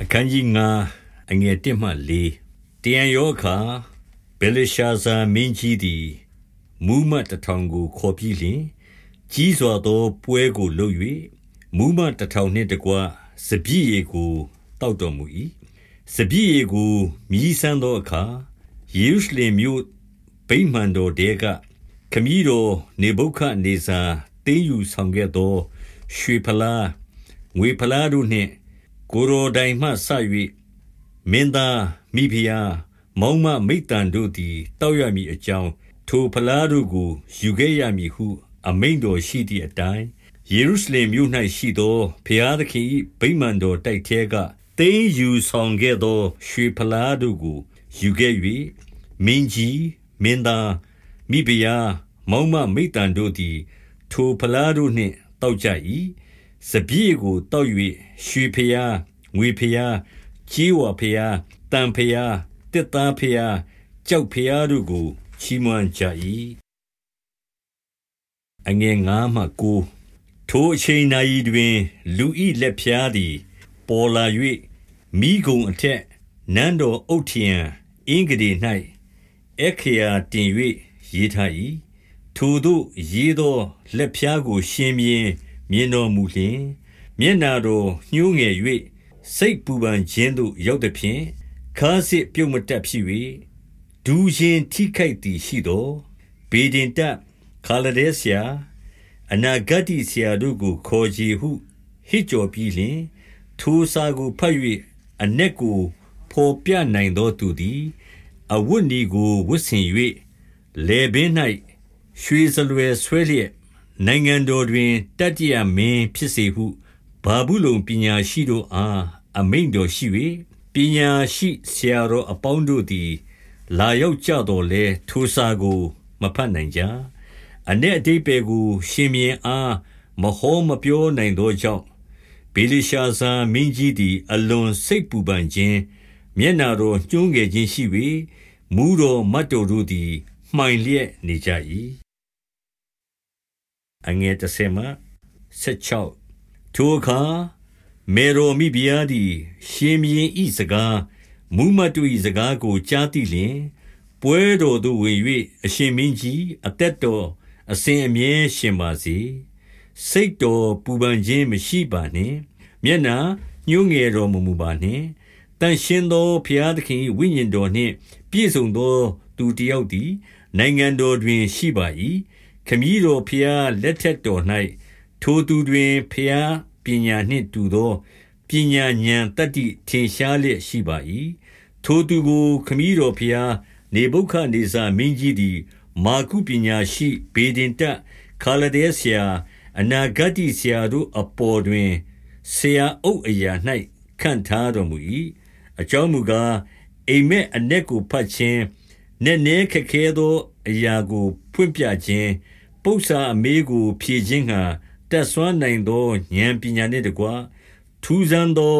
အခန်းကြီး9အငယ်1မှ4တယံယောအခါဘေလရှာဇာမင်းကြီးသည်မူးမတ်တထောင်ကိုခေါ်ပြီးလျင်ကြီးစွာသောပွဲကိုလုပ်၍မူးမတ်တထောင်နှင့်တကွစပြည့်ရည်ကိုတောက်တော်မူ၏စပြည့်ရည်ကိုမြည်ဆန်းသောအခါယေရုရှလင်မြို့ဗိမာန်တော်တဲကခမည်းတော်နေဘုခဒ်နေဇာတင်းယူဆောင်ခဲ့သော ရွှေဖလားငွေဖလားတို့နှင့် ကိုယ်တော်တိုင်မှစ၍မင်းသား မိဖုရား မောင်းမမိဿံတို့သည်တောက်ရမည်အကြောင်း ထိုဖလားတို့ကို ယူခဲ့ရမည်ဟု အမိန့်တော်ရှိသည့်အတိုင်း ယေရုရှလင်မြို့၌ရှိသော ဘုရားသခင်၏ဗိမာန်တော်တိုက်ထဲက သိမ်းယူဆောင်ခဲ့သော ရွှေဖလားတို့ကို ယူခဲ့၍မင်းကြီး မင်းသား မိဖုရား မောင်းမမိဿံတို့သည် ထိုဖလားတို့နှင့်တောက်ကြ၏ စပြည့်ကိုတောက်၍ရွှေဖျားငွေဖျားကြီးဝါဖျားတန်ဖျားတစ်သားဖျားကြောက်ဖျားတို့ကိုချီးမွမ်းကြ၏အငယ်ငါးမှကိုထိုအချိန်နာရီတွင် လူဤလက်ဖျားသည် ပေါ်လာ၍မိဂုံအထက်နန်းတော်အုတ်ထျံအင်္ဂဒီ၌အခရာတင်၍ရေးထား၏ထိုတို့ရေးသောလက်ဖျားကို ရှင်မြင်း မြင်တော်မူလျှင်မျက်နာတော်ညှိုးငယ်၍စိတ်ပူပန်ခြင်းသို့ရောက်သည်ဖြင့်ခါစစ်ပြုတ်မတက်ဖြစ်၍ဒူးရင်ထိခိုက်သည်ရှိသောဘေဒင်တခါလဒဲဆရာအနာဂတ်ဆရာတို့ကိုခေါ်ကြည်ဟုဟစ်ကြော်ပြီးလျှင် ထိုစာကိုဖတ်၍အ내ကိုဖော်ပြနိုင်သောသူသည်အဝတ်နီကိုဝတ်ဆင်၍လေပင်၌ရွှေစလွယ်ဆွဲလျက် နိုင်ငံတော်တွင် တတိယမင်းဖြစ်စေဟုဘာဘူးလုံပညာရှိတို့အား အမိန်တော်ရှိ၍ပညာရှိဆရာတော်အပေါင်းတို့သည် လာရောက်ကြတော်လဲထိုစာကိုမဖတ်နိုင်ကြအ내အတိပေကို ရှင်မြင်းအား မဟောမပြောနိုင်သောကြောင့်ဘေလရှာဇာမင်းကြီးသည် အလွန်စိတ်ပူပန်ခြင်း မျက်နာတော်ညှိုးငယ်ခြင်းရှိ၍မူးတော်မတ်တော်တို့သည် မှိုင်လျက်နေကြ၏ အငယ်30မှ16ထိုအခါမေရောမိဖုရားသည် ရှင်ဘရင်ဤစကားမူမတ်တို့ဤစကားကိုကြားသိလျင်ပွဲတော်သို့ဝင်၍အရှင်မင်းကြီးအသက်တော်အစဉ်အမြဲရှင်ပါစေစိတ်တော်ပူပန်ခြင်းမရှိပါနှင့်မျက်နာညှိုးငယ်တော်မူမူပါနှင့်တန်ရှင်းသောဘုရားသခင်ဝိညာဉ်တော်နှင့် ပြည့်စုံသော သူတစ်ယောက်သည် နိုင်ငံတော်တွင်ရှိပါ၏ခ မည်းတော်ဖျားလက်ထက်တော်၌ထိုသူတွင်ဖျားပညာနှင့်တူသော ပညာဉာဏ်တတ္တိ ထင်ရှားလျက်ရှိပါ၏ထိုသူကို ခမည်းတော်ဖျား နေဘုခနေဇာမင်းကြီးသည် မာကုပညာရှိဘေဒင်တခါလဒဲဆရာ အနာဂတ်ဆရာတို့အပေါ်တွင် ဆရာအုပ်အရာ၌ခန့်ထားတော်မူ၏အကြောင်းမူကား အိမ်မက်အ내ကိုဖတ်ခြင်း နက်နဲခက်ခဲသောအရာကို ဖွင့်ပြခြင်း ပု္ပ္ပာအမေးကို ဖြေခြင်းငှါ တတ်စွမ်းနိုင်သောဉာဏ်ပညာနှင့်တကွ ထူးဆန်းသော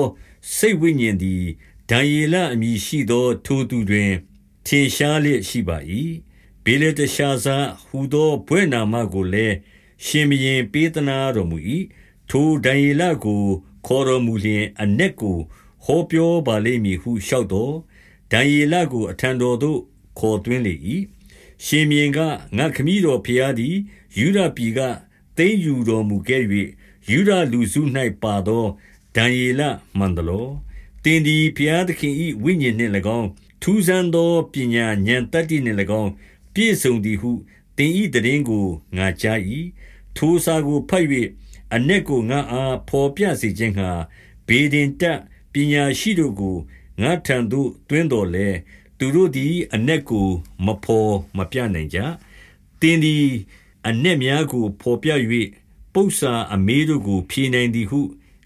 စိတ်ဝိညာဉ်သည် ဒံယေလအမည်ရှိသော ထိုသူတွင် ထင်ရှားလျက်ရှိပါ၏။ဘေလတရှာဇာဟူသော ဘွဲ့နာမကိုလည်း ရှင်ဘုရင် ပေးသနားတော်မူ၏။ထိုဒံယေလကို ခေါ်တော်မူလျှင် အနက်ကို ဟောပြောပါလိမ့်မည်ဟု လျှောက်သော် ဒံယေလကို အထံတော်သို့ ခေါ်သွင်းလေ၏ ရှင်မြင်းကငါခမည်းတော်ဖျားသည်ယူဒပြည်ကသိမ်းယူတော်မူခဲ့၍ယူဒလူစု၌ပါသောဒံယေလမန္တလောတင်ဒီဖျားသခင်၏ဝိညာဉ်နှင့်၎င်းထူးဆန်းသောပညာဉာဏ်တတ္တိနှင့်၎င်းပြည့်စုံသည်ဟုတင်ဤတည်င်းကိုငါကြား၏ထိုစာကိုဖတ်၍အ내ကိုငါအားဖော်ပြစေခြင်းဟာဘေဒင်တပညာရှိတို့ကိုငါထံသို့တွင်းတော်လဲ သူတို့သည်အ내ကိုမဖော်မပြနိုင်ကြတင်းသည်အ내များကိုဖော်ပြ၍ပု္ပ္ပာအမေးတို့ကို ဖြေနိုင်သည်ဟု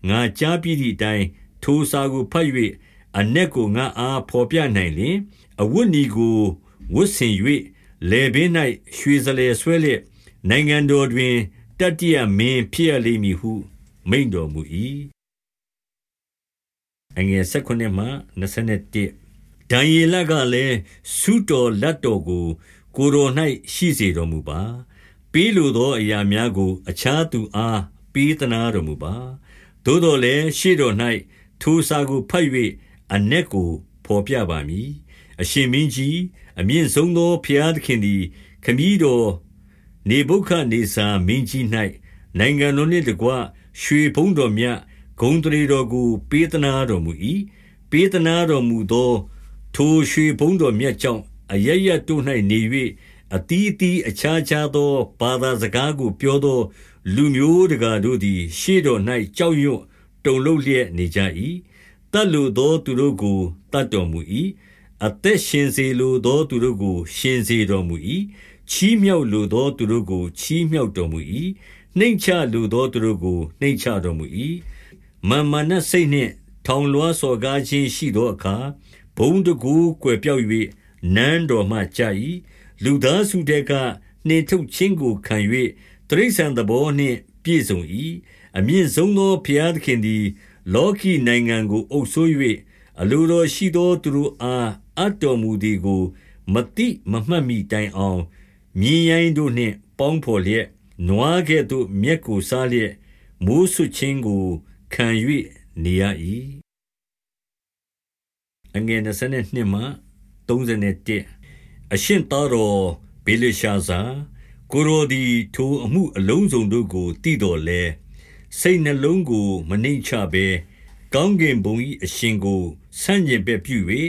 ငါကြားပြီးသည့်အတိုင်းထိုစာကိုဖတ်၍အ내ကိုငါအားဖော်ပြနိုင်လျင်အဝတ်နီကိုဝတ်ဆင်၍လေပင်၌ရွှေစလဲဆွဲလျက်နိုင်ငံတော်တွင်တတိယမင်းဖြစ်ရလိမ့်မည်ဟု မိန်တော်မူ၏အငယ်၁၉မှ21 ဒံယေလကလည်းဆုတော်လက်တော်ကို ကိုယ်တော်၌ရှိစေတော်မူပါပေးလိုသောအရာများကို အခြားသူအားပေးသနာတော်မူပါသို့တော်လည်းရှေ့တော်၌ထိုစာကိုဖတ်၍အ내ကိုဖော်ပြပါမည်အရှင်မင်းကြီးအမြင့်ဆုံးသောဘုရားသခင်သည်ခမည်းတော်နေဗုခဒ်နေဇာမင်းကြီး၌နိုင်ငံတော်နှင့်တကွရွှေဘုံတော်မြတ်ဂုံတရေတော်ကို ပေးသနာတော်မူ၏ပေးသနာတော်မူသော ထိုရွှေဘုံတော်မြတ်ကြောင့် အရရတို့၌နေ၍အတီးတီအခြားခြားသော ဘာသာစကားကို ပြောသော လူမျိုးတကာတို့သည် ရှေ့တော်၌ကြောက်ရွံ့တုန်လှုပ်လျက်နေကြ၏တတ်လိုသောသူတို့ကိုတတ်တော်မူ၏အသက်ရှင်စေလိုသောသူတို့ကို ရှင်စေတော်မူ၏ချီးမြှောက်လိုသောသူတို့ကို ချီးမြှောက်တော်မူ၏နှိမ့်ချလိုသောသူတို့ကို နှိမ့်ချတော်မူ၏မာမနစိတ်နှင့် ထောင်လွှားစော်ကားခြင်းရှိသောအခါ ဘုံတကူကွယ်ပြောက်၍နန်းတော်မှကြာ၏လူသားစုတဲ့ကနှင်ထုတ်ခြင်းကိုခံ၍တရိษံသဘောနှင့်ပြည့်စုံ၏အမြင့်ဆုံးသောဘုရားသခင်သည် လောကီနိုင်ငံကိုအုပ်ဆိုး၍အလိုတော်ရှိသောသူတို့အားအပ်တော်မူသည်ကို မတိမမှတ်မိတိုင်အောင်မြင်းရိုင်းတို့နှင့်ပေါင်းဖော်လျက်နွားကဲ့သို့မြက်ကိုစားလျက်မိုးဆွခြင်းကိုခံ၍နေရ၏ အငယ်22မှ31အရှင်သားတော်ဘေလရှာဇာကိုရိုဒီထိုအမှုအလုံးစုံတို့ကိုတည်တော်လဲစိတ်နှလုံးကိုမနှိမ့်ချဘဲကောင်းကင်ဘုံ၏အရှင်ကိုဆန့်ကျင်ဘက်ပြု၍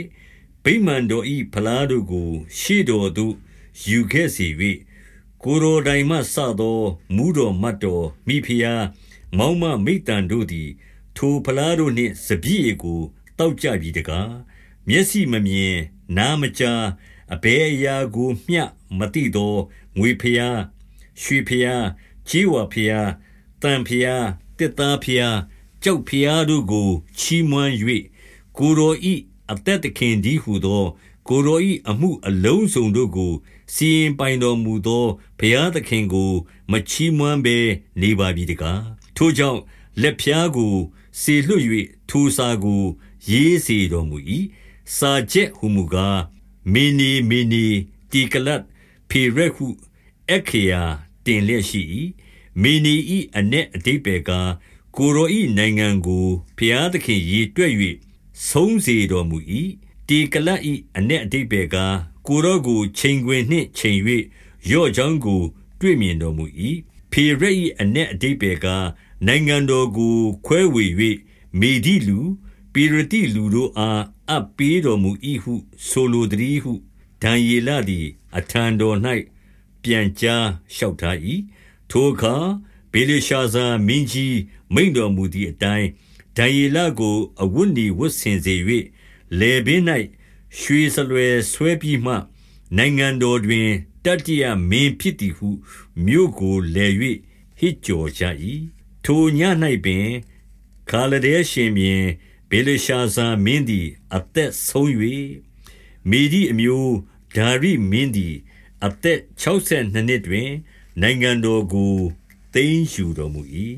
ဗိမာန်တော်၏ဖလားတို့ကို ရှေ့တော်သို့ယူခဲ့စေ၍ကိုရိုတိုင်မှစသောမူတော်မတ်တော်မိဖုရားမောင်မမိတန်တို့သည် ထိုဖလားတို့နှင့်စပြည့်ကိုတောက်ကြပြီတကား မျက်စိမမြင် နားမကြား အဘယ်အရာကိုမျှ မသိသော ငွေဖျား ရွှေဖျား ကြေးဝါဖျားတန်ဖျားတစ်သားဖျားကြောက်ဖျားတို့ကို ချီးမွမ်း၍ကိုရောဤအသက်သခင်ဒီဟုသော ကိုရောဤအမှုအလုံးစုံတို့ကို စီရင်ပိုင်တော်မူသော ဘုရားသခင်ကို မချီးမွမ်းဘဲ နေပါပြီတကား ထိုကြောင့် လက်ဖျားကို စေလွှတ်၍ထိုစာကို ရေးစေတော်မူ၏ စာချက်ဟုမူကားမေနီမေနီတီကလတ်ဖေရက်ဟုအခရာတင်လျက်ရှိ၏မေနီဤအ ਨੇ အတိပေကားကိုရောဤနိုင်ငံကိုဖျားသခင်ရေတွက်၍ဆုံးစေတော်မူ၏တီကလတ်ဤအ ਨੇ အတိပေကားကိုရောကိုချိန်ခွင်နှင့်ချိန်၍ရော့ချောင်းကို တွေ့မြင်တော်မူ၏ဖေရက်ဤအ ਨੇ အတိပေကားနိုင်ငံတော်ကိုခွဲဝေ၍မေဒီလူ ပေရတိလူတို့အားအပ်ပေးတော်မူ၏ဟုဆိုလိုသည်ဟုဒံယေလသည် အထံတော်၌ပြန်ကြားလျှောက်ထား၏ထိုအခါဘေလရှာဇာမင်းကြီးမိန်တော်မူသည့်အတိုင်းဒံယေလကို အဝတ်နေဝတ်ဆင်စေ၍လေပင်၌ရွှေစလွယ်ဆွဲပြီးမှ နိုင်ငံတော်တွင်တတိယမင်းဖြစ်သည်ဟုမြို့ကိုလဲ၍ဟစ်ကြော်ကြ၏ထိုည၌ပင်ခါလဒဲရှင်ပြန် ဘေလရှာဇာမင်းသည် အသက်ဆုံး၍မေဒီအမျိုးဒါရိမင်းသည် အသက်62နှစ်တွင် နိုင်ငံတော်ကိုသိမ်းယူတော်မူ၏